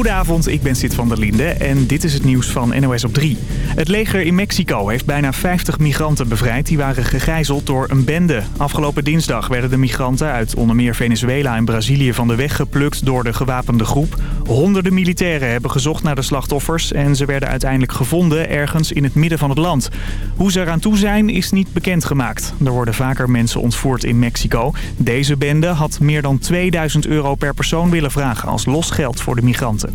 Goedenavond, ik ben Sid van der Linde en dit is het nieuws van NOS op 3. Het leger in Mexico heeft bijna 50 migranten bevrijd die waren gegijzeld door een bende. Afgelopen dinsdag werden de migranten uit onder meer Venezuela en Brazilië van de weg geplukt door de gewapende groep. Honderden militairen hebben gezocht naar de slachtoffers en ze werden uiteindelijk gevonden ergens in het midden van het land. Hoe ze eraan toe zijn is niet bekendgemaakt. Er worden vaker mensen ontvoerd in Mexico. Deze bende had meer dan 2000 euro per persoon willen vragen als losgeld voor de migranten.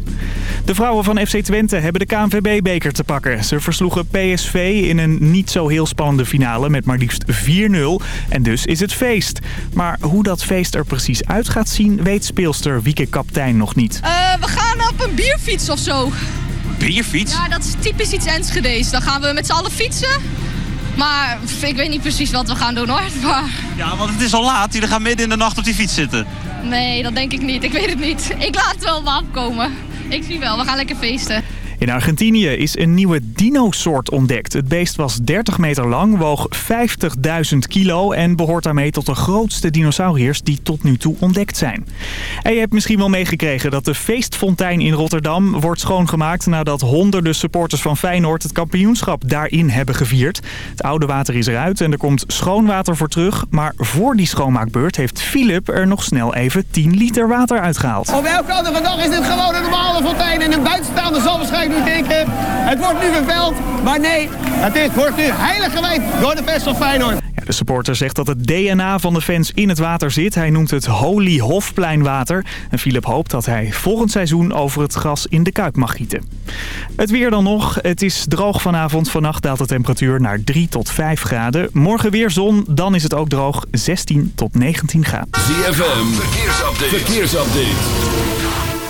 De vrouwen van FC Twente hebben de KNVB-beker te pakken. Ze versloegen PSV in een niet zo heel spannende finale met maar liefst 4-0. En dus is het feest. Maar hoe dat feest er precies uit gaat zien, weet speelster Wieke Kaptein nog niet. Uh, we gaan op een bierfiets of zo. Bierfiets? Ja, dat is typisch iets Enschede's. Dan gaan we met z'n allen fietsen. Maar ik weet niet precies wat we gaan doen hoor. Maar... Ja, want het is al laat. Jullie gaan midden in de nacht op die fiets zitten. Nee, dat denk ik niet. Ik weet het niet. Ik laat het wel op afkomen. Ik zie wel. We gaan lekker feesten. In Argentinië is een nieuwe dino-soort ontdekt. Het beest was 30 meter lang, woog 50.000 kilo... en behoort daarmee tot de grootste dinosauriërs die tot nu toe ontdekt zijn. En je hebt misschien wel meegekregen dat de feestfontein in Rotterdam wordt schoongemaakt... nadat honderden supporters van Feyenoord het kampioenschap daarin hebben gevierd. Het oude water is eruit en er komt schoon water voor terug. Maar voor die schoonmaakbeurt heeft Philip er nog snel even 10 liter water uitgehaald. Op elke andere dag is dit gewoon een normale fontein... en een buitenstaander zal waarschijnlijk nu het wordt nu vervuild. Maar nee, het is, wordt nu heilig gewijd door de van Feyenoord. de supporter zegt dat het DNA van de fans in het water zit. Hij noemt het Holy Hofpleinwater. En Philip hoopt dat hij volgend seizoen over het gras in de Kuip mag gieten. Het weer dan nog. Het is droog vanavond. Vannacht daalt de temperatuur naar 3 tot 5 graden. Morgen weer zon. Dan is het ook droog. 16 tot 19 graden. ZFM. Verkeersupdate. Verkeersupdate.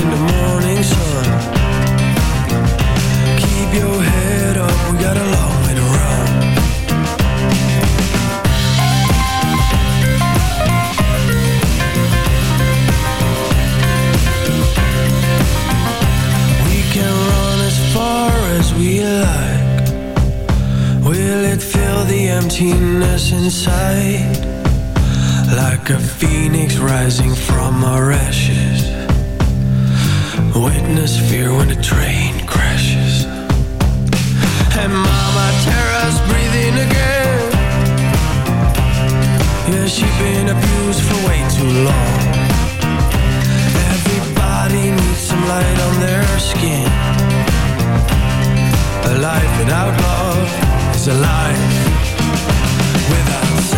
In the morning sun keep your head up, we got a long way to run. We can run as far as we like. Will it fill the emptiness inside? Like a phoenix rising from our ashes. Witness fear when a train crashes. And mama Tara's breathing again. Yeah, she's been abused for way too long. Everybody needs some light on their skin. A life without love is a life without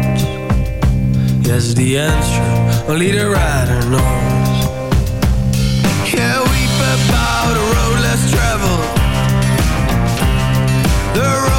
Yes, the answer. Only the writer knows Yeah, weep about a road less traveled. The road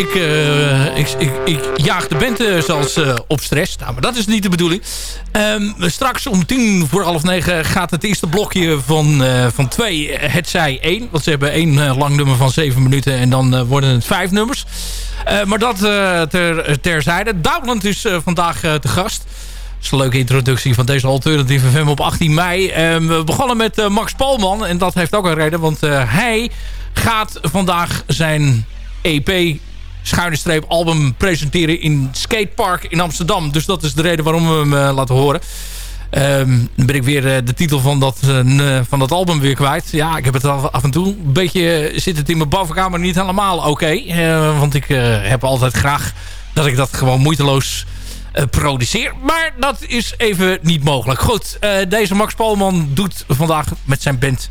ik, eh, ik, ik, ik jaag de band eh, zelfs eh, op stress. Nou, maar dat is niet de bedoeling. Ehm, straks om tien voor half negen gaat het eerste blokje van, van twee, het zij één. Want ze hebben één lang nummer van zeven minuten en dan worden het vijf nummers. Maar dat ter, terzijde. Duitsland is vandaag te gast. Dat is een leuke introductie van deze Alternative FM op 18 mei. Ehm, we begonnen met Max Polman. En dat heeft ook een reden. Want hij gaat vandaag zijn EP schuine streep album presenteren in Skatepark in Amsterdam. Dus dat is de reden waarom we hem eh, laten horen. Ehm, dan ben ik weer eh, de titel van dat, eh, van dat album weer kwijt. Ja, ik heb het af, en toe. Een beetje zit het in mijn bovenkamer niet helemaal oké. Want ik heb altijd graag dat ik dat gewoon moeiteloos produceer. Maar dat is even niet mogelijk. Goed, deze Max Polman doet vandaag met zijn band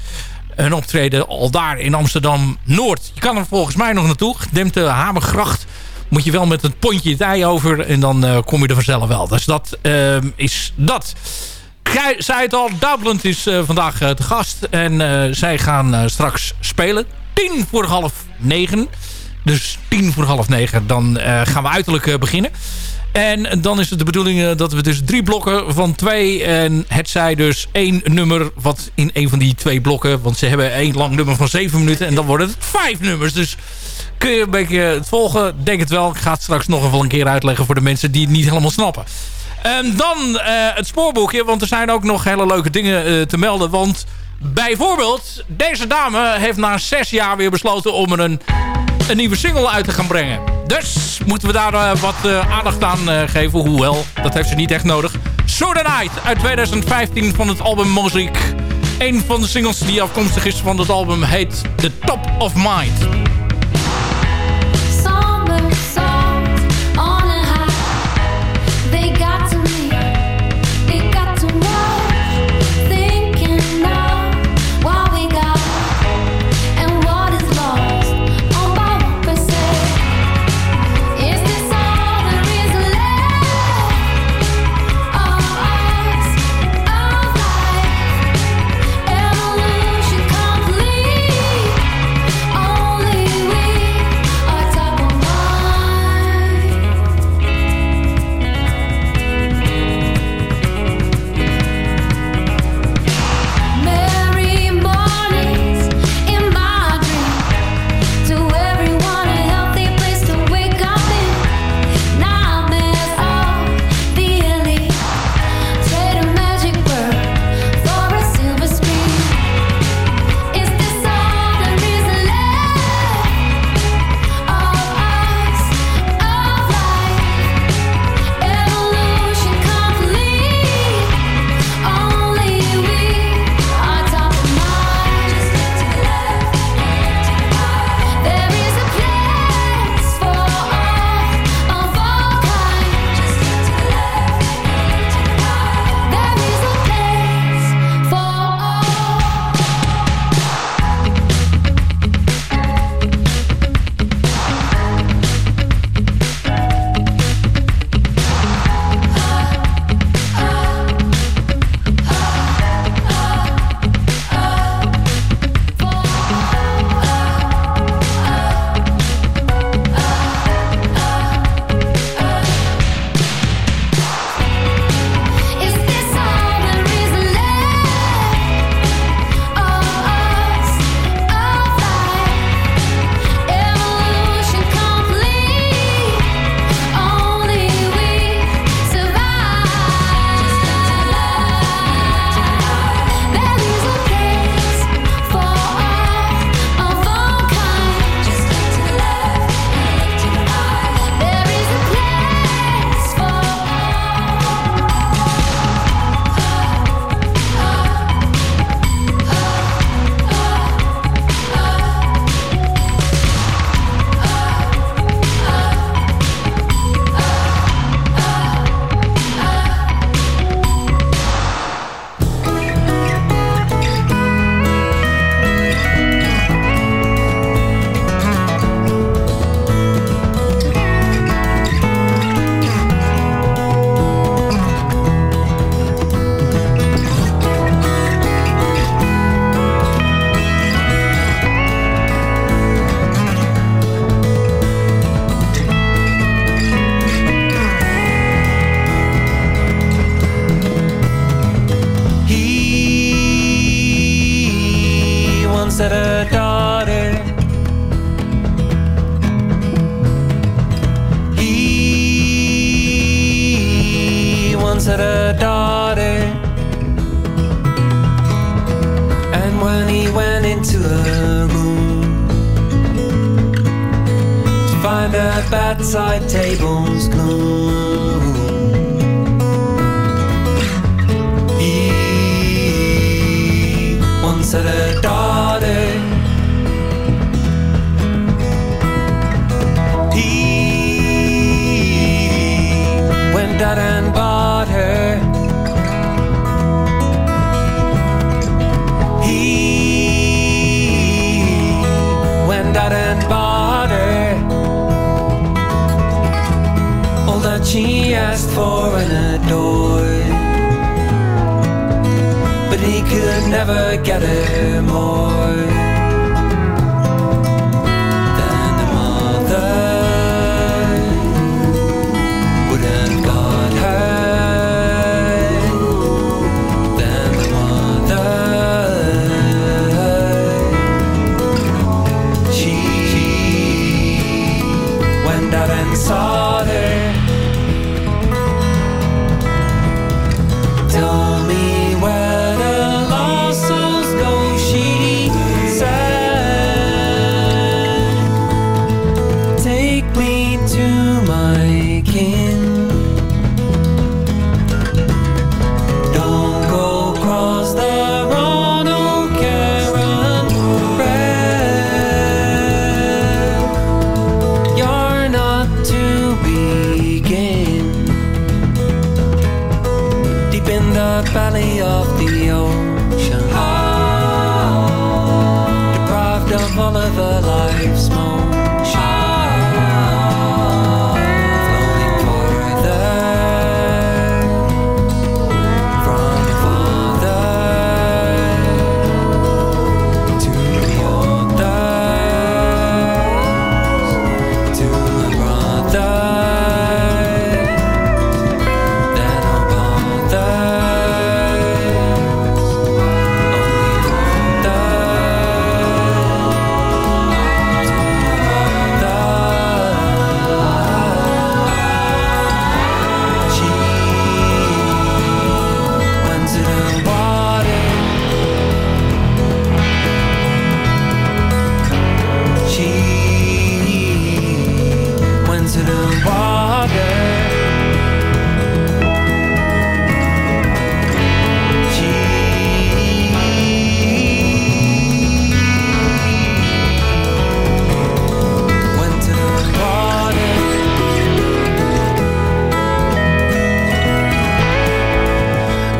een optreden al daar in Amsterdam-Noord. Je kan er volgens mij nog naartoe. Gedempte Hamergracht moet je wel met het pontje het ei over en dan eh, kom je er vanzelf wel. Dus dat ehm, is dat. Gij zei het al, Duitsland is eh, vandaag eh, te gast. En eh, zij gaan eh, straks spelen. Tien voor half negen. Dus tien voor half negen. Dan eh, gaan we uiterlijk eh, beginnen. En dan is het de bedoeling eh, dat we dus drie blokken van twee... en het zij dus één nummer wat in een van die twee blokken... want ze hebben één lang nummer van zeven minuten... en dan worden het vijf nummers. Dus kun je een beetje het volgen? Denk het wel. Ik ga het straks nog even een keer uitleggen... voor de mensen die het niet helemaal snappen. En dan eh, het spoorboekje, want er zijn ook nog hele leuke dingen eh, te melden. Want bijvoorbeeld, deze dame heeft na zes jaar weer besloten om er een, een nieuwe single uit te gaan brengen. Dus moeten we daar eh, wat eh, aandacht aan eh, geven. Hoewel, dat heeft ze niet echt nodig. So Night uit 2015 van het album Mosaic. Een van de singles die afkomstig is van het album heet The Top of Mind.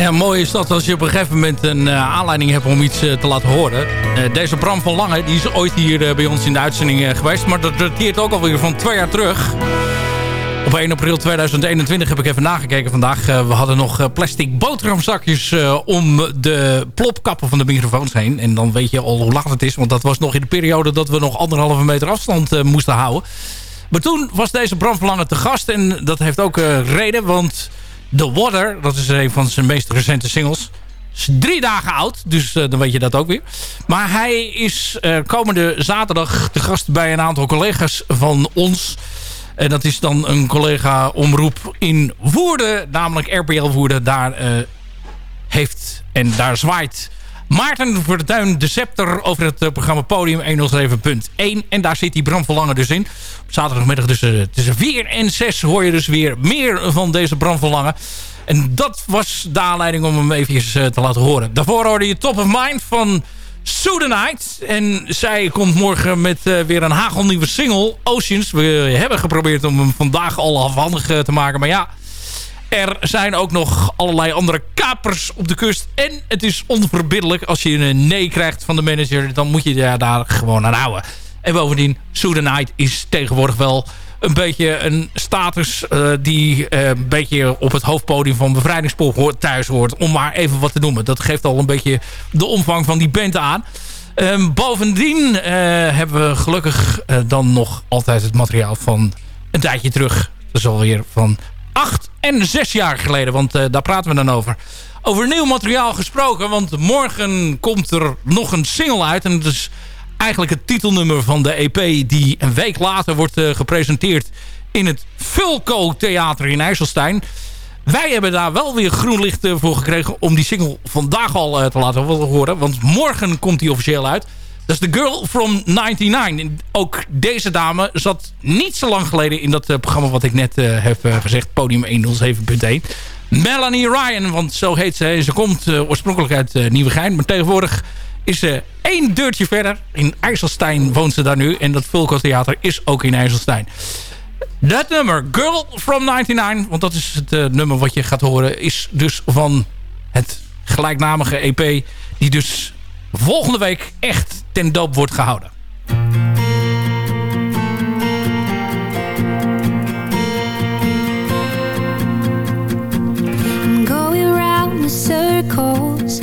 Ja, mooi is dat als je op een gegeven moment een eh, aanleiding hebt om iets eh, te laten horen. Eh, deze Bram van Lange, die is ooit hier bij ons in de uitzending geweest. Maar dat dateert ook alweer van twee jaar terug. Op 1 april 2021 heb ik even nagekeken vandaag. We hadden nog plastic boterhamzakjes om de plopkappen van de microfoons heen. En dan weet je al hoe laat het is. Want dat was nog in de periode dat we nog anderhalve meter afstand moesten houden. Maar toen was deze Bram van Lange te gast. En dat heeft ook reden, want The Water, dat is een van zijn meest recente singles... is drie dagen oud, dus eh, dan weet je dat ook weer. Maar hij is eh, komende zaterdag te gast bij een aantal collega's van ons... En dat is dan een collega-omroep in Woerden, namelijk RPL Woerden. Daar eh, heeft en daar zwaait Maarten voor de scepter over het eh, programma Podium 107.1. En daar zit die Lange dus in. Op zaterdagmiddag tussen, tussen 4 en 6 hoor je dus weer meer van deze Lange. En dat was de aanleiding om hem even eh, te laten horen. Daarvoor hoorde je Top of Mind van Sudanite. En zij komt morgen met eh, weer een hagelnieuwe single, Oceans. We hebben geprobeerd om hem vandaag al afhandig te maken. Maar ja, er zijn ook nog allerlei andere kapers op de kust. En het is onverbiddelijk. Als je een nee krijgt van de manager, dan moet je daar, gewoon aan houden. En bovendien, Sudanite is tegenwoordig wel een beetje een status eh, die eh, een beetje op het hoofdpodium van Bevrijdingspop hoort, thuis hoort. Om maar even wat te noemen. Dat geeft al een beetje de omvang van die band aan. Ehm, bovendien eh, hebben we gelukkig eh, dan nog altijd het materiaal van een tijdje terug. Dat is alweer van acht en zes jaar geleden. Want eh, daar praten we dan over. Over nieuw materiaal gesproken, want morgen komt er nog een single uit. En dat is eigenlijk het titelnummer van de EP die een week later wordt eh, gepresenteerd in het Vulco Theater in IJsselstein. Wij hebben daar wel weer groen licht eh, voor gekregen om die single vandaag al te laten horen. Want morgen komt die officieel uit. Dat is The Girl from 99. En ook deze dame zat niet zo lang geleden in dat eh, programma wat ik net eh, heb eh, gezegd. Podium 107.1. Melanie Ryan, want zo heet ze. Ze komt oorspronkelijk uit Nieuwegein. Maar tegenwoordig is ze één deurtje verder. In IJsselstein woont ze daar nu. En dat Vulco Theater is ook in IJsselstein. Dat nummer, Girl from 99, want dat is het nummer wat je gaat horen... is dus van het gelijknamige EP... die dus volgende week echt ten doop wordt gehouden. Circles.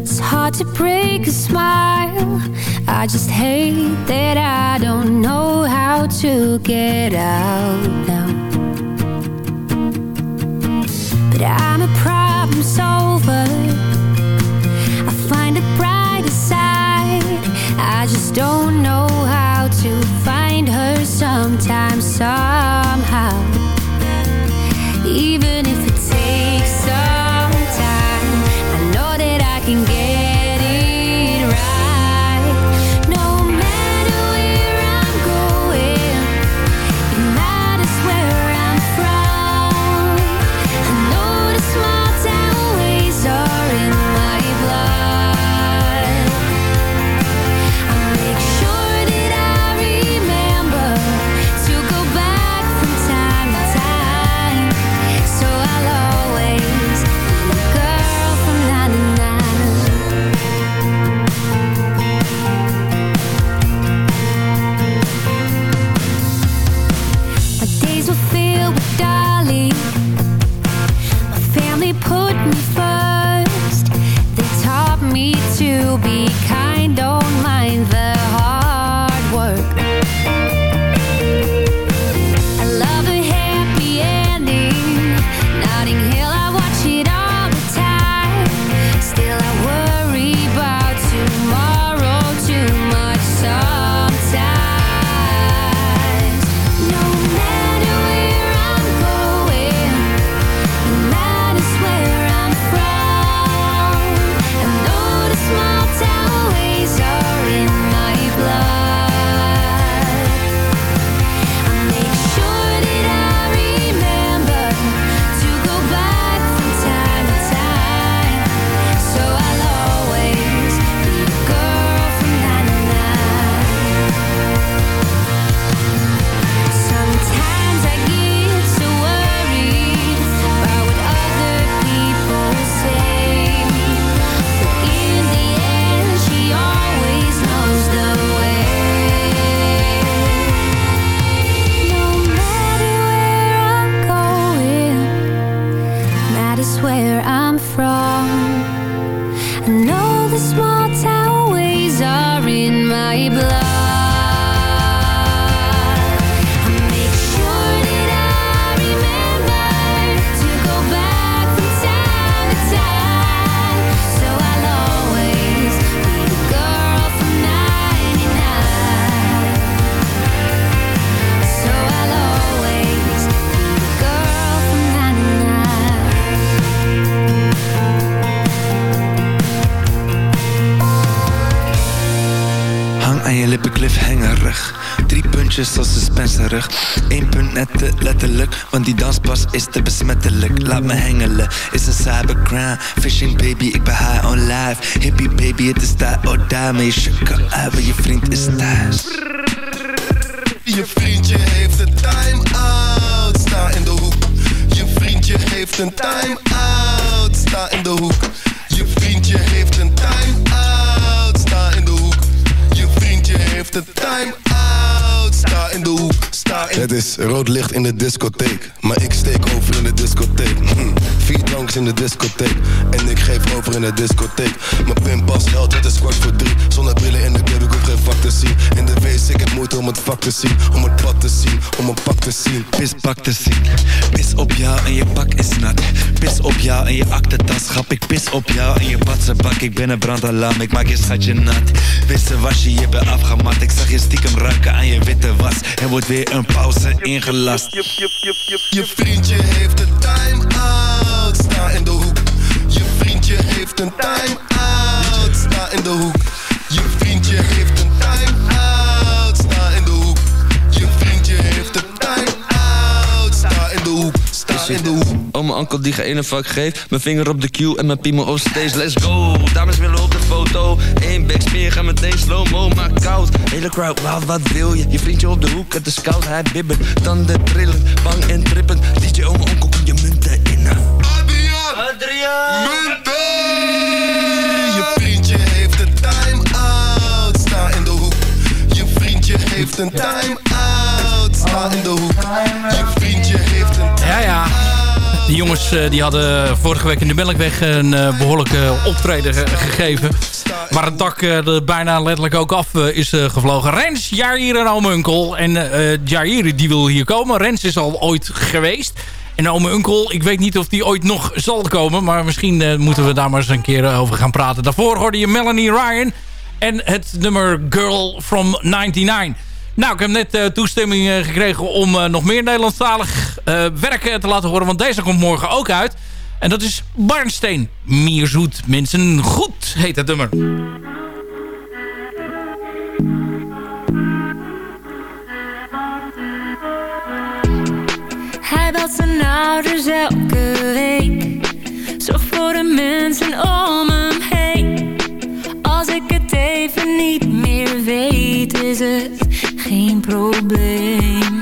It's hard to break a smile. I just hate that I don't know how to get out now. But I'm a problem solver. I just don't know how to find her sometimes, somehow. Even if it takes suspenserig Eén punt net te letterlijk Want die danspas is te besmettelijk Laat me hengelen, is een cybercrime Fishing baby, ik ben high on life Hippie baby, het is die or die Maar je shukken je vriend is thuis Je vriendje heeft een time-out, sta in de hoek. Je vriendje heeft een time-out, sta in de hoek. Je vriendje heeft een time-out, sta in de hoek. Je vriendje heeft een time-out, Het is rood licht in de discotheek, maar ik steek over in de discotheek. Hm. Vier dranks in de discotheek en ik geef over in de discotheek. Mijn pinpas geld, het is kwart voor drie. Zonder brillen in de club, ik hoef geen vak te zien. In de wc, ik heb moeite om het vak te zien. Om het pad te zien, om een pak te zien. Pispak te zien. Pis op jou en je pak is nat. Pis op jou en je aktentas. Grap, ik pis op jou en je bak. Ik ben een brandalarm, ik maak je schatje nat. Wisse wasje, je bent afgemat. Ik zag je stiekem ruiken aan je witte was. Er wordt weer een pauze ingelast. Je vriendje heeft een time-out, sta in de hoek. Je vriendje heeft een time-out, sta in de hoek. Je vriendje heeft een time-out, sta in de hoek. Je vriendje heeft een time-out, sta in de hoek. Sta in de hoek. Mijn onkel die ene vak geeft. Mijn vinger op de cue en mijn piemel op stage. Let's go. Dames willen op de foto. Eén backsmeer, ga meteen slow-mo, maar koud. Hele crowd, wild, wat wil je? Je vriendje op de hoek, het is koud, hij bibbert. Tanden trillen, bang en trippend. DJ, mijn onkel, kom je munten in. Adriaan! Munten! Je vriendje heeft een time-out, sta in de hoek. Je vriendje heeft een time-out, sta in de hoek. Je vriendje heeft een Ja, ja. Die jongens eh, die hadden vorige week in de Melkweg een eh, behoorlijke optreden ge- gegeven. Waar het dak eh, er bijna letterlijk ook af is gevlogen. Rens, Jair en ome Unkel. En eh Jair die wil hier komen. Rens is al ooit geweest. En ome Unkel, ik weet niet of die ooit nog zal komen. Maar misschien moeten we daar maar eens een keer over gaan praten. Daarvoor hoorde je Melanie Ryan. En het nummer Girl from 99. Nou, ik heb net eh, toestemming eh, gekregen om eh, nog meer Nederlandstalig werk eh, te laten horen. Want deze komt morgen ook uit. En dat is Barnsteen. Mierzoet. Mensen, goed heet het nummer. Hij belt zijn ouders elke week. Zorg voor de mensen om hem heen. Als ik het even niet meer is het geen probleem.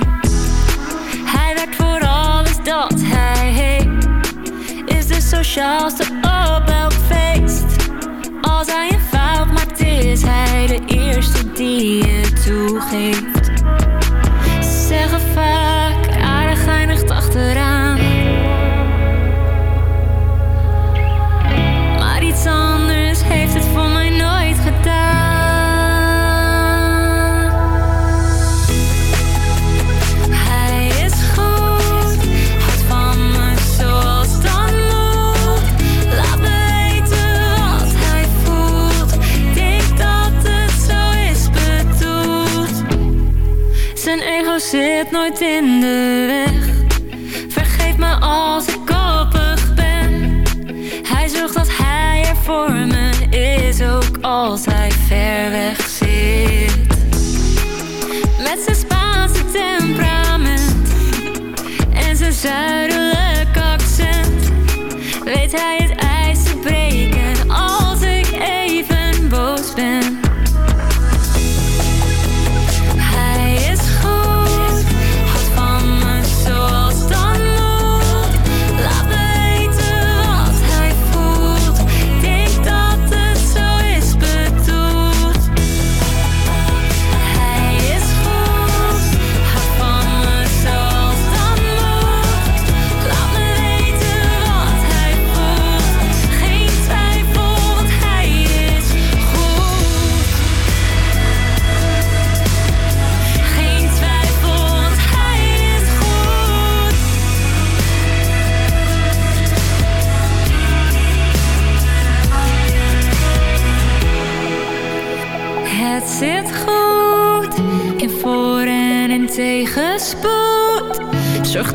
Hij werkt voor alles dat hij heeft. Is de sociaalste op elk feest. Als hij een fout maakt, is hij de eerste die het toegeeft. Ze zeggen vaak zit nooit in de.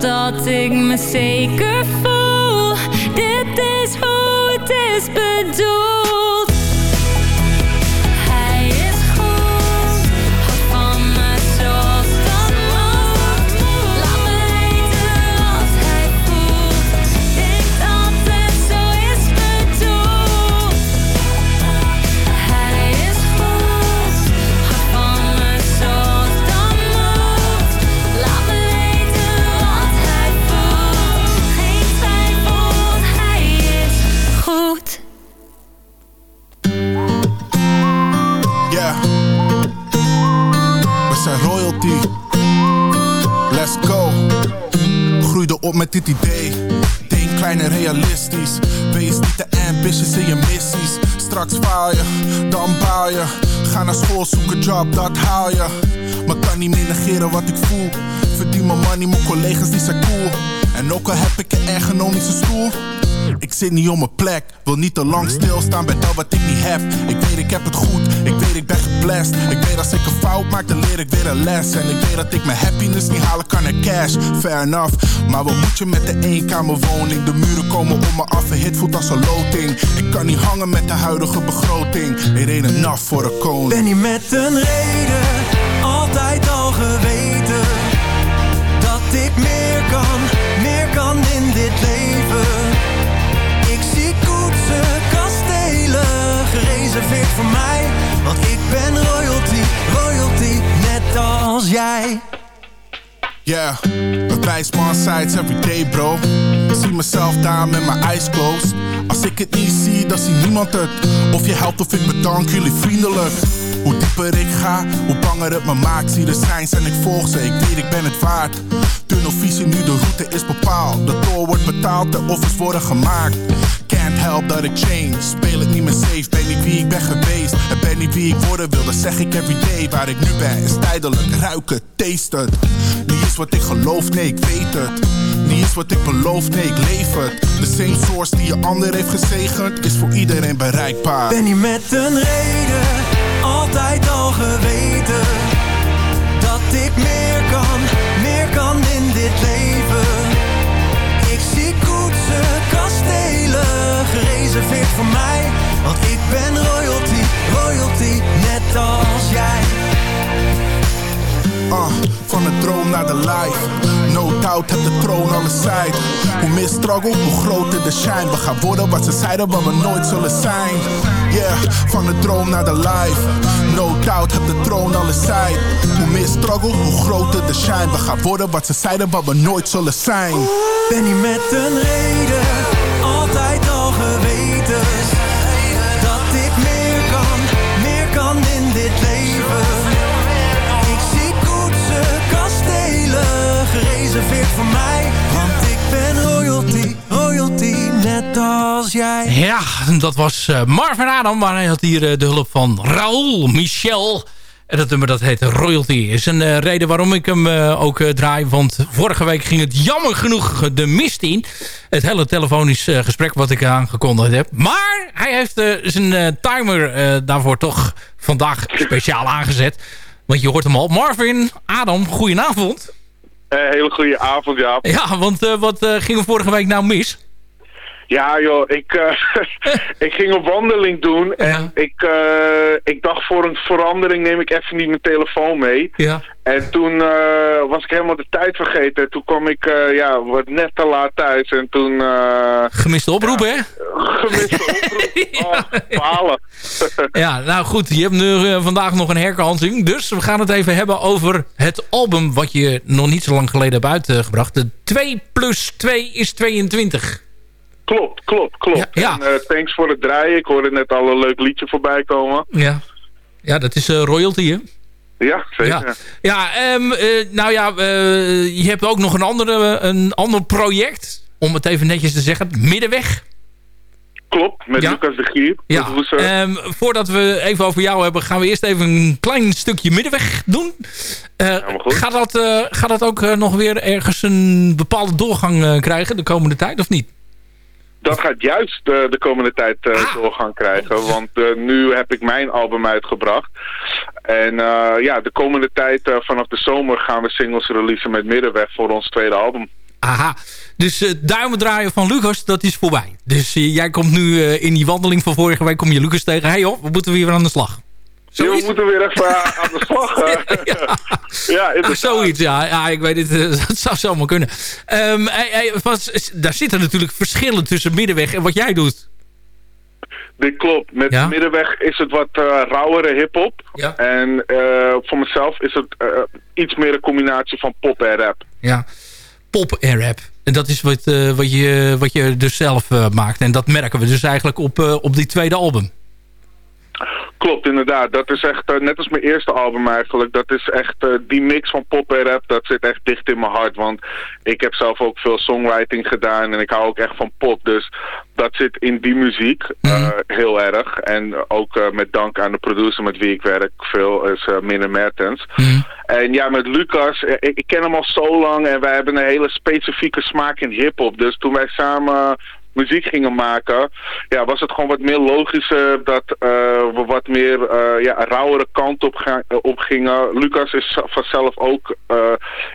Dat ik me zeker voel. Dit is hoe het is bedoeld. Dit idee. Denk klein en realistisch. Wees niet te ambitious in je missies. Straks faal je, dan baal je. Ga naar school, zoek een job, dat haal je. Maar kan niet meer negeren wat ik voel. Verdien mijn money, mijn collega's die zijn cool. En ook al heb ik een ergonomische stoel. Ik zit niet op mijn plek, wil niet te lang stilstaan bij dat wat ik niet heb. Ik weet ik heb het goed, ik weet ik ben geblest. Ik weet als ik een fout maak, dan leer ik weer een les. En ik weet dat ik mijn happiness niet halen kan naar cash. Fair enough, maar wat moet je met de eenkamerwoning? De muren komen om me af, een hit voelt als een loting. Ik kan niet hangen met de huidige begroting. Er enough voor een koning. Ben je met een reden altijd al geweten dat ik meer kan, meer kan in dit leven? Gereserveerd voor mij, want ik ben royalty, royalty, net als jij. Yeah, I wijs me sides every day, bro. Zie mezelf daar met mijn eyes closed. Als ik het niet zie, dan ziet niemand het. Of je helpt of ik bedank jullie vriendelijk. Hoe dieper ik ga, hoe banger het me maakt. Zie de schijns en ik volg ze, ik weet ik ben het waard. Tunnelvisie, nu de route is bepaald. De tour wordt betaald, de offers worden gemaakt. Help that ik change. Speel het niet meer safe, ben niet wie ik ben geweest. En ben niet wie ik worden wil, dat zeg ik everyday. Waar ik nu ben is tijdelijk, ruiken, taste het. Niet is wat ik geloof, nee ik weet het. Niet is wat ik beloof, nee ik leef het. De same source die je ander heeft gezegend, is voor iedereen bereikbaar. Ben je met een reden altijd al geweten dat ik meer kan, meer kan in dit leven? Gereserveerd voor mij, want ik ben royalty, royalty, net als jij. Uh, van de droom naar de life. No doubt heb de troon alle side. Hoe meer struggle, hoe groter de shine. We gaan worden wat ze zeiden, wat we nooit zullen zijn. Yeah, van de droom naar de life. No doubt heb de troon alle side. Hoe meer struggle, hoe groter de shine. We gaan worden wat ze zeiden, wat we nooit zullen zijn. Ben je met een reden voor mij, want ik ben royalty, royalty, net als jij. Ja, dat was eh, Marvin Adam, maar hij had hier eh, de hulp van Raoul Michel. En dat nummer dat heet Royalty. Is een eh, reden waarom ik hem ook draai. Want vorige week ging het jammer genoeg de mist in. Het hele telefonisch gesprek wat ik aangekondigd heb. Maar hij heeft zijn timer daarvoor toch vandaag speciaal aangezet. Want je hoort hem al. Marvin, Adam, goedenavond. Hele goede avond, ja. Ja, want eh, wat eh, ging er vorige week nou mis? Ja, joh, ik, eh, ik ging een wandeling doen en ik, eh, ik dacht voor een verandering neem ik even niet mijn telefoon mee. Ja. En toen eh, was ik helemaal de tijd vergeten. Toen kwam ik ja, wat net te laat thuis en toen... Gemiste oproep, hè? gemiste oproep. Oh, balen. Ja, nou goed, je hebt nu vandaag nog een herkansing. Dus we gaan het even hebben over het album wat je nog niet zo lang geleden hebt uitgebracht. De 2 plus 2 is 22. Klopt, klopt, klopt. Ja, En, eh, thanks voor het draaien. Ik hoorde net al een leuk liedje voorbij komen. Ja, ja dat is eh, royalty, hè? Ja, zeker. Ja, ja ehm, eh, nou ja, je hebt ook nog een, andere, een ander project. Om het even netjes te zeggen. Middenweg. Klopt, met Ja. Lucas de Gier. Ja, ehm, voordat we even over jou hebben, gaan we eerst even een klein stukje middenweg doen. Eh, gaat, dat, gaat dat ook nog weer ergens een bepaalde doorgang krijgen de komende tijd of niet? Dat gaat juist eh, de komende tijd eh, Ah. doorgang krijgen. Want eh, nu heb ik mijn album uitgebracht. En eh, ja, de komende tijd vanaf de zomer gaan we singles releasen met Middenweg voor ons tweede album. Aha, dus het duimen draaien van Lucas, dat is voorbij. Dus jij komt nu in die wandeling van vorige week, kom je Lucas tegen. Hé hey joh, we moeten weer aan de slag. Ja, we moeten weer even aan de slag. ja, Ach, inderdaad. zoiets, ja. ja. Ik weet het, eh, dat zou zomaar kunnen. Ehm, hey, wat- daar zitten natuurlijk verschillen tussen Middenweg en wat jij doet. Dit klopt. Met Ja? Middenweg is het wat eh rauwere hip-hop. Ja. En eh, voor mezelf is het iets meer een combinatie van pop en rap. Ja, pop en rap. En dat is wat, wat, je, wat je dus zelf maakt. En dat merken we dus eigenlijk op, op die tweede album. Klopt, inderdaad. Dat is echt, eh, net als mijn eerste album eigenlijk, dat is echt eh, die mix van pop en rap, dat zit echt dicht in mijn hart. Want ik heb zelf ook veel songwriting gedaan en ik hou ook echt van pop. Dus dat zit in die muziek eh, heel erg. En ook met dank aan de producer met wie ik werk veel, is Minne Mertens. En ja, met Lucas, ik, ik ken hem al zo lang en wij hebben een hele specifieke smaak in hip-hop. Dus toen wij samen muziek gingen maken, ja, was het gewoon wat meer logischer dat eh, we wat meer eh, ja, een rauwere kant op, eh, gingen. Lucas is vanzelf ook eh,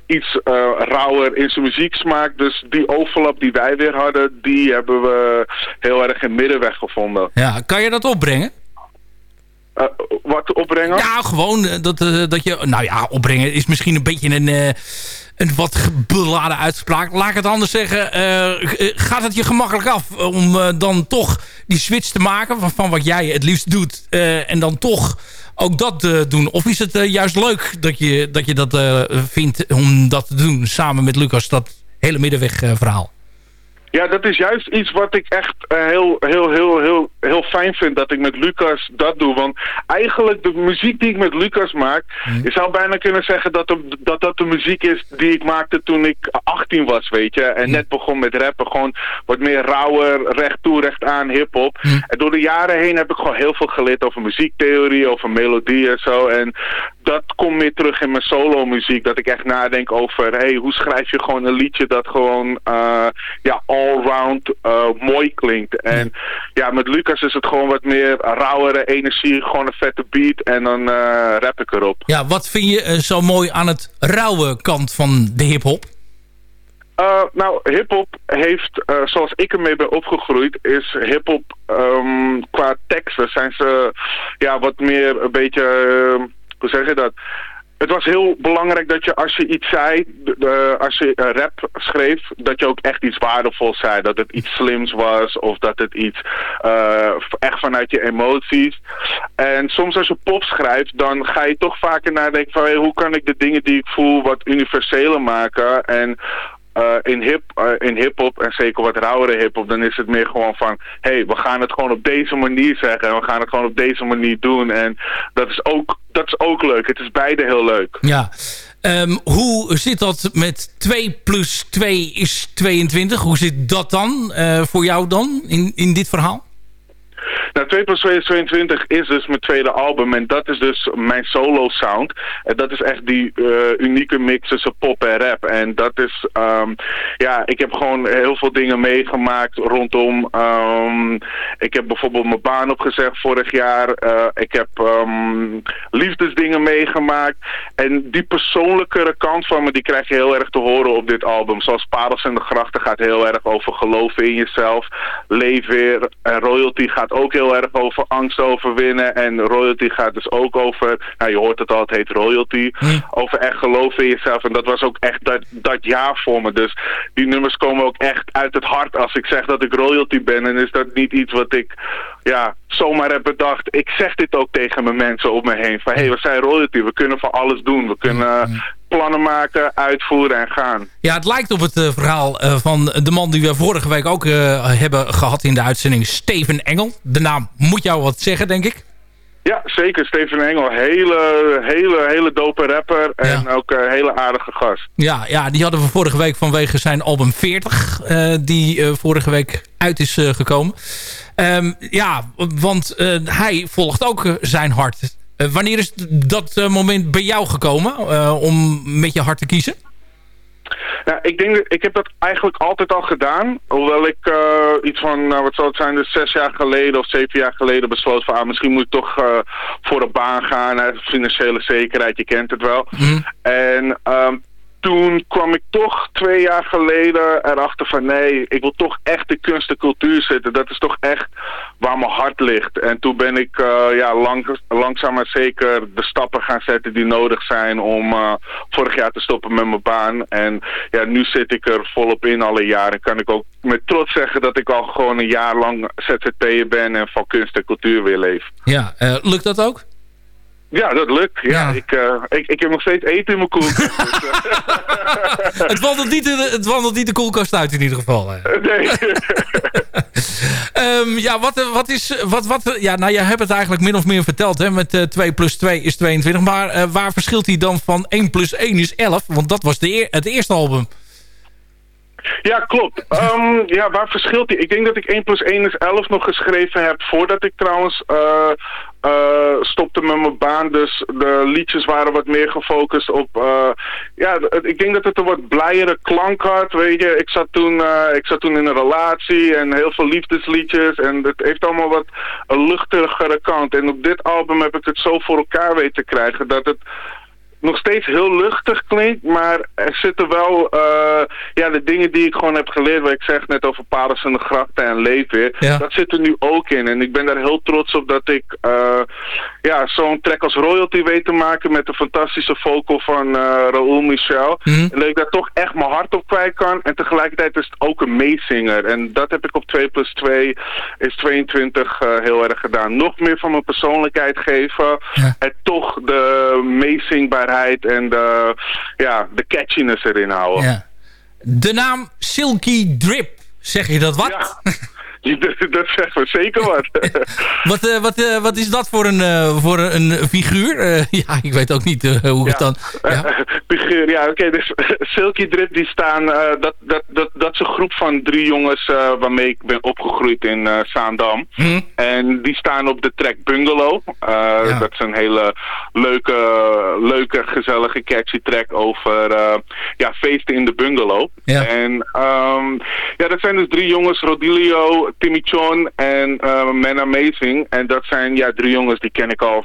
iets eh, rauwer in zijn muzieksmaak. Dus die overlap die wij weer hadden, die hebben we heel erg in middenweg gevonden. Ja, kan je dat opbrengen? Eh, wat opbrengen? Ja, gewoon eh, dat, eh, dat je... Nou ja, opbrengen is misschien een beetje een, eh, een wat beladen uitspraak. Laat ik het anders zeggen. eh, eh, gaat het je gemakkelijk af om eh, dan toch die switch te maken... van, wat jij het liefst doet en dan toch ook dat doen? Of is het juist leuk dat je dat, je dat vindt om dat te doen... samen met Lucas, dat hele middenweg eh, verhaal? Ja, dat is juist iets wat ik echt eh, heel, heel, heel, heel, heel fijn vind dat ik met Lucas dat doe. Want eigenlijk de muziek die ik met Lucas maak, je zou bijna kunnen zeggen dat, de- dat dat de muziek is die ik maakte toen ik 18 was, weet je. En net begon met rappen, gewoon wat meer rauwer, recht toe, recht aan, hip-hop. En door de jaren heen heb ik gewoon heel veel geleerd over muziektheorie, over melodie en zo. En dat komt meer terug in mijn solo muziek. Dat ik echt nadenk over, hey, hoe schrijf je gewoon een liedje dat gewoon, eh, ja, allround eh, mooi klinkt. En ja, met Lucas is het gewoon wat meer rauwere energie, gewoon een vette beat en dan eh, rap ik erop. Ja, wat vind je zo mooi aan het rauwe kant van de hiphop? Uh, nou, hip-hop heeft, uh, zoals ik ermee ben opgegroeid, is hip-hop um, qua teksten zijn ze ja, wat meer een beetje, uh, hoe zeg je dat? Het was heel belangrijk dat je als je iets zei, als je rap schreef, dat je ook echt iets waardevols zei. Dat het iets slims was of dat het iets uh, echt vanuit je emoties. En soms als je pop schrijft, dan ga je toch vaker nadenken van hey, hoe kan ik de dingen die ik voel wat universeler maken. En uh, in hip in hip-hop en zeker wat rauwere hip-hop, dan is het meer gewoon van: hé, hey, we gaan het gewoon op deze manier zeggen en we gaan het gewoon op deze manier doen. En dat is ook, dat is ook leuk. Het is beide heel leuk. Ja. Um, hoe zit dat met 2 plus 2 is 22? Hoe zit dat dan uh, voor jou dan in, in dit verhaal? Nou, 2 plus 2 is 22 is dus mijn tweede album. En dat is dus mijn solo sound. En dat is echt die uh, unieke mix tussen pop en rap. En dat is, um, ja, ik heb gewoon heel veel dingen meegemaakt rondom. Um, ik heb bijvoorbeeld mijn baan opgezegd vorig jaar. Uh, ik heb um, liefdesdingen meegemaakt. En die persoonlijkere kant van me, die krijg je heel erg te horen op dit album. Zoals Parels in de Grachten gaat heel erg over geloven in jezelf. Leef weer. En royalty gaat ook heel erg over angst overwinnen. En royalty gaat dus ook over, nou je hoort het al, het heet royalty. Hm. Over echt geloven in jezelf. En dat was ook echt dat, dat jaar voor me. Dus die nummers komen ook echt uit het hart. Als ik zeg dat ik royalty ben, en is dat niet iets wat ik ja, zomaar heb bedacht. Ik zeg dit ook tegen mijn mensen om me heen. Van hé, hey, we zijn royalty. We kunnen van alles doen. We kunnen... Plannen maken, uitvoeren en gaan. Ja, het lijkt op het uh, verhaal uh, van de man die we vorige week ook uh, hebben gehad in de uitzending, Steven Engel. De naam moet jou wat zeggen, denk ik. Ja, zeker. Steven Engel. Hele, hele, hele dope rapper. En ja. ook een hele aardige gast. Ja, ja, die hadden we vorige week vanwege zijn album 40. die vorige week uit is gekomen. Um, ja, want hij volgt ook zijn hart. Uh, wanneer is dat uh, moment bij jou gekomen uh, om met je hart te kiezen? Nou, ik denk, ik heb dat eigenlijk altijd al gedaan. Hoewel ik iets van, nou, wat zal het zijn, dus zes jaar geleden of zeven jaar geleden besloot van, ah, misschien moet ik toch voor een baan gaan, financiële zekerheid, je kent het wel. Mm. En um, toen kwam ik toch twee jaar geleden erachter van nee, ik wil toch echt de kunst en cultuur zitten. Dat is toch echt waar mijn hart ligt. En toen ben ik uh, ja, lang, langzaam maar zeker de stappen gaan zetten die nodig zijn om uh, vorig jaar te stoppen met mijn baan. En ja, nu zit ik er volop in alle jaren. Kan ik ook met trots zeggen dat ik al gewoon een jaar lang ZZP'er ben en van kunst en cultuur weer leef. Ja, uh, lukt dat ook? Ja, dat lukt. Ja, Ik, eh, ik, ik heb nog steeds eten in mijn koelkast. dus, eh, het, wandelt niet de, het wandelt niet de koelkast uit in ieder geval. hè. nee. Ehm, ja, wat, eh, wat is... Wat, wat, ja, nou, je hebt het eigenlijk min of meer verteld. Hè, met eh 2 plus 2 is 22. Maar eh, waar verschilt hij dan van 1 plus 1 is 11? Want dat was de eer- het eerste album. Ja, klopt. Ehm, ja, waar verschilt die? Ik denk dat ik 1 plus 1 is 11 nog geschreven heb voordat ik trouwens eh, eh, stopte met mijn baan. Dus de liedjes waren wat meer gefocust op... eh, ja, ik denk dat het een wat blijere klank had, weet je. Ik zat toen, eh, ik zat toen in een relatie en heel veel liefdesliedjes. En het heeft allemaal wat een luchtigere kant. En op dit album heb ik het zo voor elkaar weten te krijgen dat het nog steeds heel luchtig klinkt, maar er zitten wel eh, ja, de dingen die ik gewoon heb geleerd, wat ik zeg net over Paris en de Grachten en Leefweer, Ja. dat zit er nu ook in. En ik ben daar heel trots op dat ik eh, ja, zo'n track als Royalty weet te maken met de fantastische vocal van eh Raoul Michel. Mhm. En dat ik daar toch echt mijn hart op kwijt kan. En tegelijkertijd is het ook een meezinger. En dat heb ik op 2 plus 2 is 22 eh, heel erg gedaan. Nog meer van mijn persoonlijkheid geven. En toch de en de, ja, de catchiness erin houden. Ja. De naam Silky Drip. Zeg je dat wat? Dat, dat zegt me zeker wat. Wat, eh, wat, eh, wat is dat voor een, eh, voor een figuur? Ja, ik weet ook niet hoe het dan... Ja. Figuur, ja, oké. dus Silky Drip, die staan... dat, dat, dat, dat is een groep van drie jongens waarmee ik ben opgegroeid in Zaandam. Hm? En die staan op de track Bungalow. Dat is een hele leuke, leuke, gezellige, catchy track over ja, feesten in de bungalow. Ja. En ehm, ja, dat zijn dus drie jongens, Rodilio, Timmy Chon en eh Man Amazing. En dat zijn ja, drie jongens die ken ik al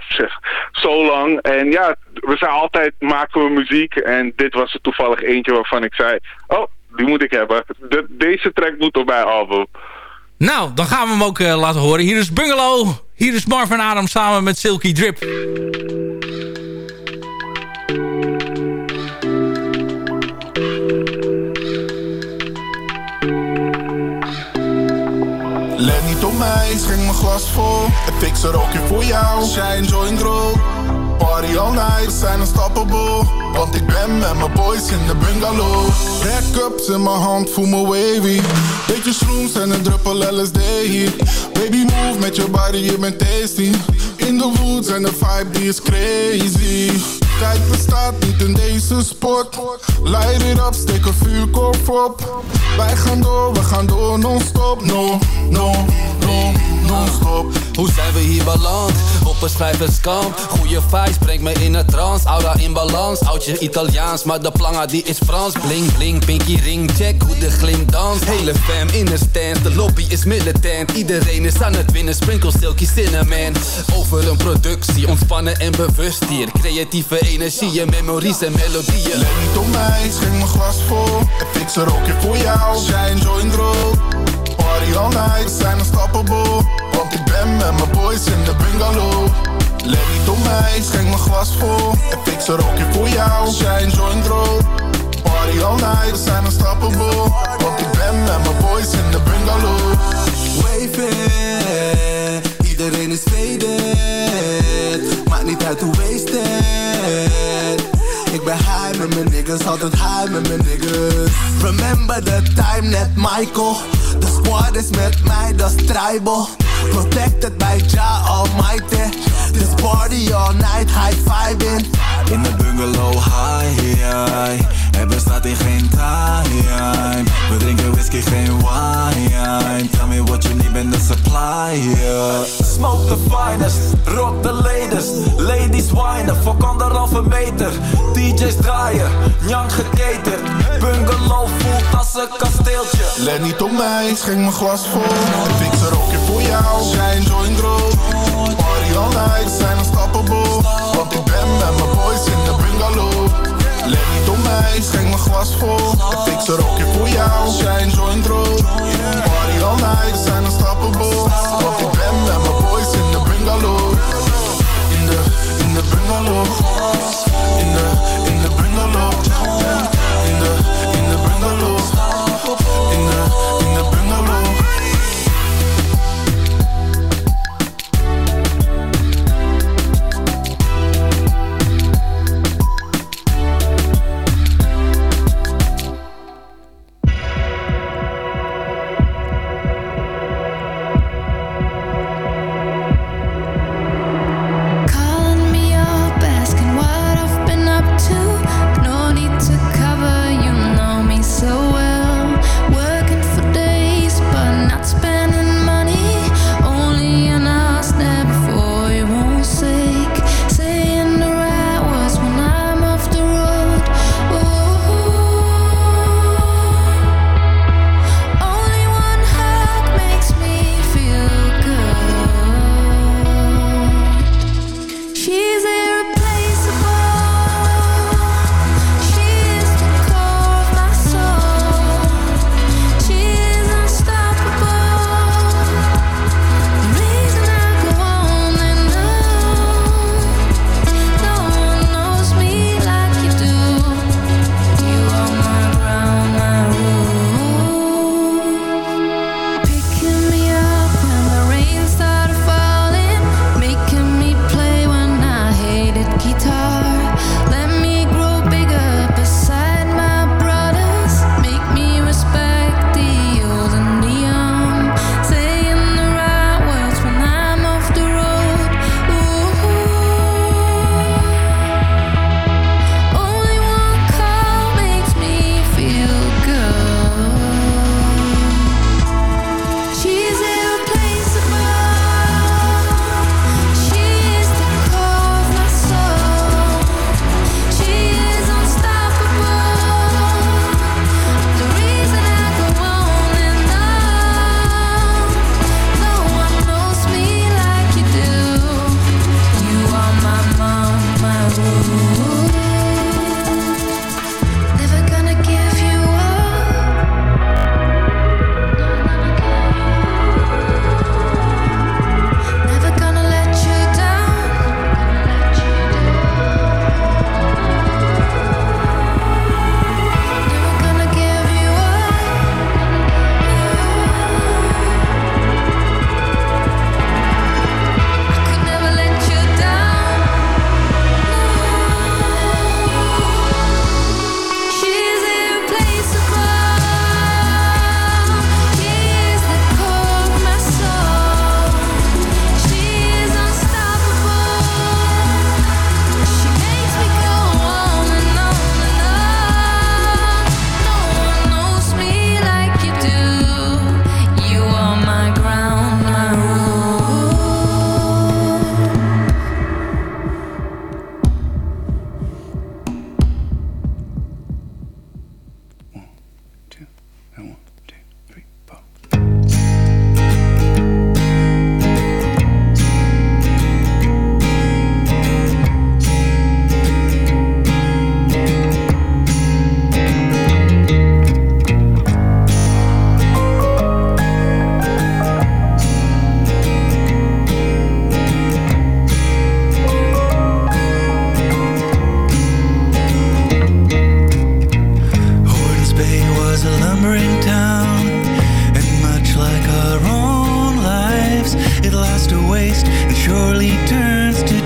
zo lang. En ja, we zijn altijd, maken we muziek. En dit was er toevallig eentje waarvan ik zei, oh, die moet ik hebben. De, deze track moet op mijn album. Nou, dan gaan we hem ook eh, laten horen. Hier is Bungalow. Hier is Marvin Adam samen met Silky Drip. Mij, schenk mijn glas vol. Fix er ook weer voor jou. Shine, join, roll. Party all night, we zijn unstoppable. Want ik ben met mijn boys in de bungalow. Backups in mijn hand, voel me wavy. Beetje shrooms en een druppel LSD. Baby move met je body, je bent tasty. In de woods en de vibe is crazy. Tijd bestaat niet in deze sport. Light it up, steek een vuurkorf op. Wij gaan door, we gaan door, non-stop. No, no, no, Hoe zijn we hier beland? Op een schrijverskamp. Goeie vibes, brengt me in een trance. Aura in balans, oudje Italiaans Maar de planga die is Frans. Bling bling, pinky ring, check hoe de glim danst Hele fam in een stand, de lobby is militant. Iedereen is aan het winnen, sprinkle silky cinnamon. Over een productie, ontspannen en bewust hier. Creatieve energieën, memories en melodieën. Let niet op mij, schenk mijn glas vol. En fix er ook voor jou. Shine, join, roll. Party all night, we zijn unstoppable. Want ik ben met mijn boys in de bungalow. Niet op mij, schenk mijn glas vol. En fix ook weer voor jou. Shine, join, roll. Party all night, we zijn unstoppable. Want ik ben met mijn boys in de bungalow. Waving, iedereen is faded. Maakt niet uit hoe wasted. Ik ben high met mijn niggas, altijd high met mijn niggas. Remember the time net Michael. The squad is met mij, dat is tribal. Protected by Jah Almighty. This party all night, high vibing. In de bungalow, high, high. Er bestaat hier geen time. We drinken whisky, geen wine. Tell me what you need, ben de supplier. Smoke the finest, rock the latest Ladies whinen, fuck anderhalve meter DJ's draaien, young geketerd Bungalow voelt als een kasteeltje Let niet op mij, schenk mijn glas vol. Fix er ook voor jou. Shine, join, roll. Party all night, zijn unstoppable. Want mij, schenk mijn glas vol. Er ook weer voor jou. Shine, join, roll. Party all night, zijn unstoppable.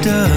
done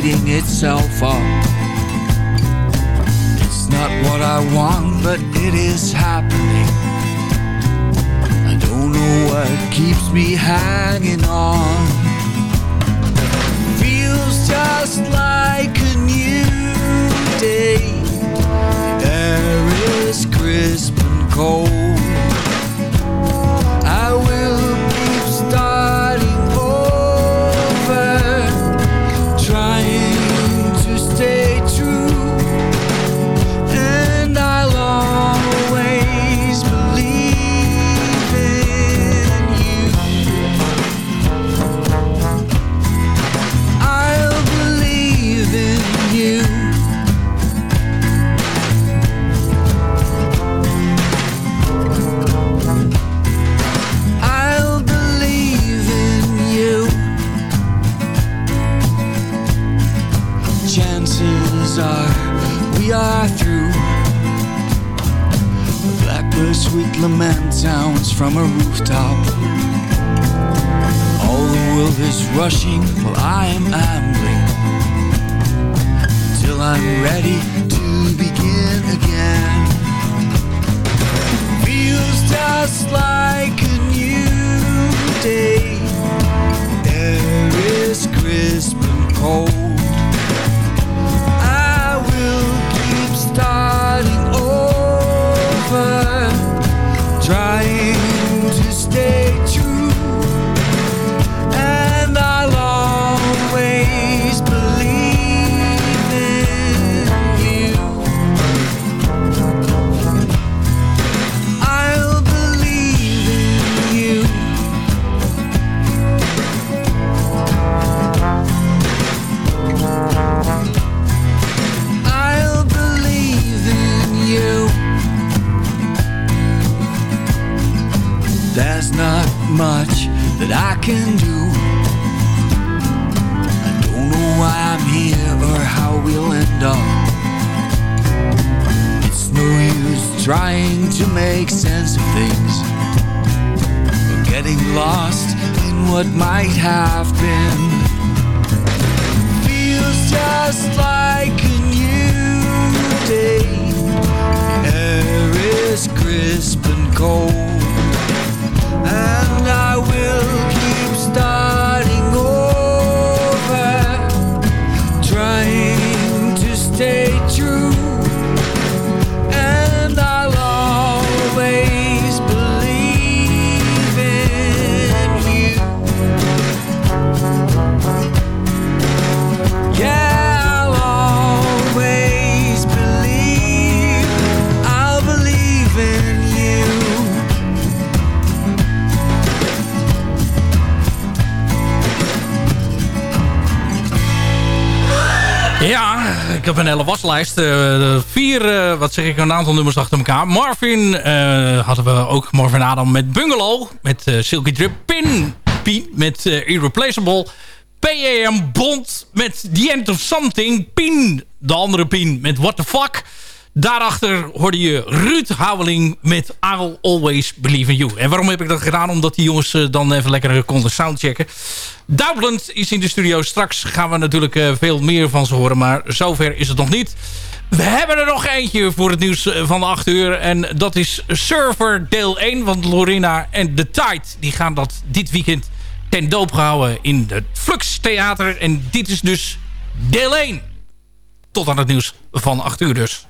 fist beating itself up. It's not what I want, but it is happening. I don't know what keeps me hanging on. Feels just like a new day. Air is crisp and cold. Chances are we are through. A blackbird's sweet lament sounds from a rooftop. All the world is rushing while I am ambling. Till I'm ready to begin again feels just like a new day. Air is crisp and cold. Not much that I can do. I don't know why I'm here or how we'll end up. It's no use trying to make sense of things. Or getting lost in what might have been. Feels just like a new day. Air is crisp and cold. And I will ik heb een hele waslijst. Eh, vier, eh, wat zeg ik, een aantal nummers achter elkaar. Marvin eh, hadden we ook. Marvin Adam met Bungalow. Met Silky Drip. Pin, Pien met Irreplaceable. PAM Bond met The End of Something. Pien, de andere Pien met What the Fuck. Daarachter hoorde je Ruud Houweling met I'll Always Believe in You. En waarom heb ik dat gedaan? Omdat die jongens eh, dan even lekker konden soundchecken. Dublend is in de studio. Straks gaan we natuurlijk eh, veel meer van ze horen. Maar zover is het nog niet. We hebben er nog eentje voor het nieuws eh, van de 8 uur. En dat is Server deel 1. Want Lorena en The Tide die gaan dat dit weekend ten doop gehouden in het Flux Theater. En dit is dus deel 1. Tot aan het nieuws van 8 uur dus.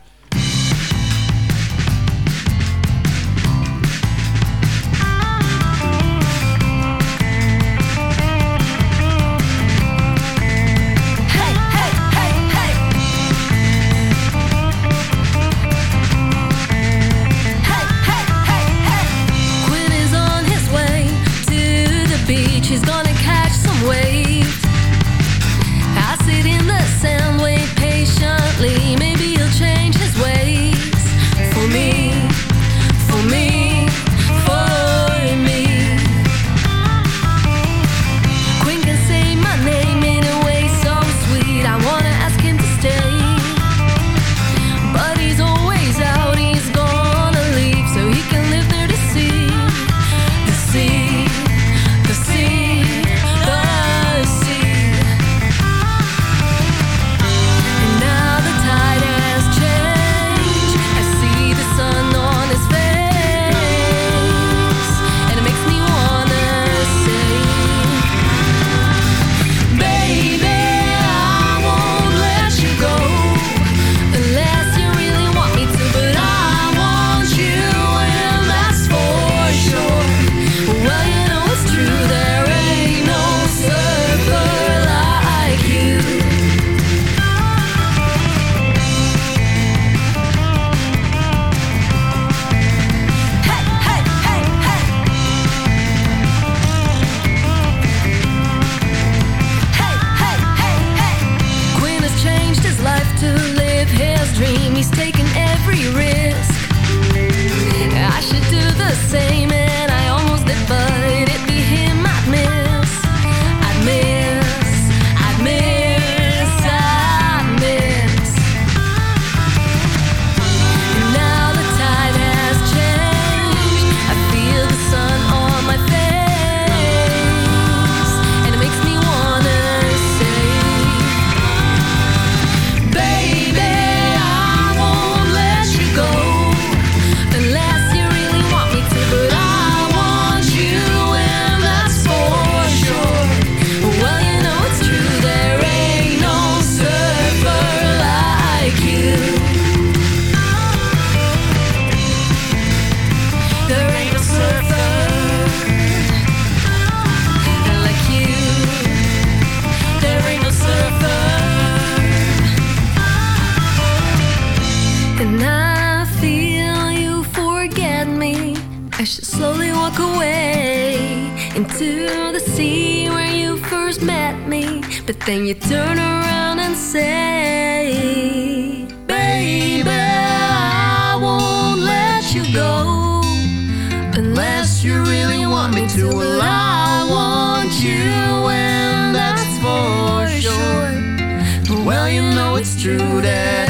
But then you turn around and say, Baby, I won't let you go unless you really want me to. Well, I want you, and that's for sure. Well, you know it's true that.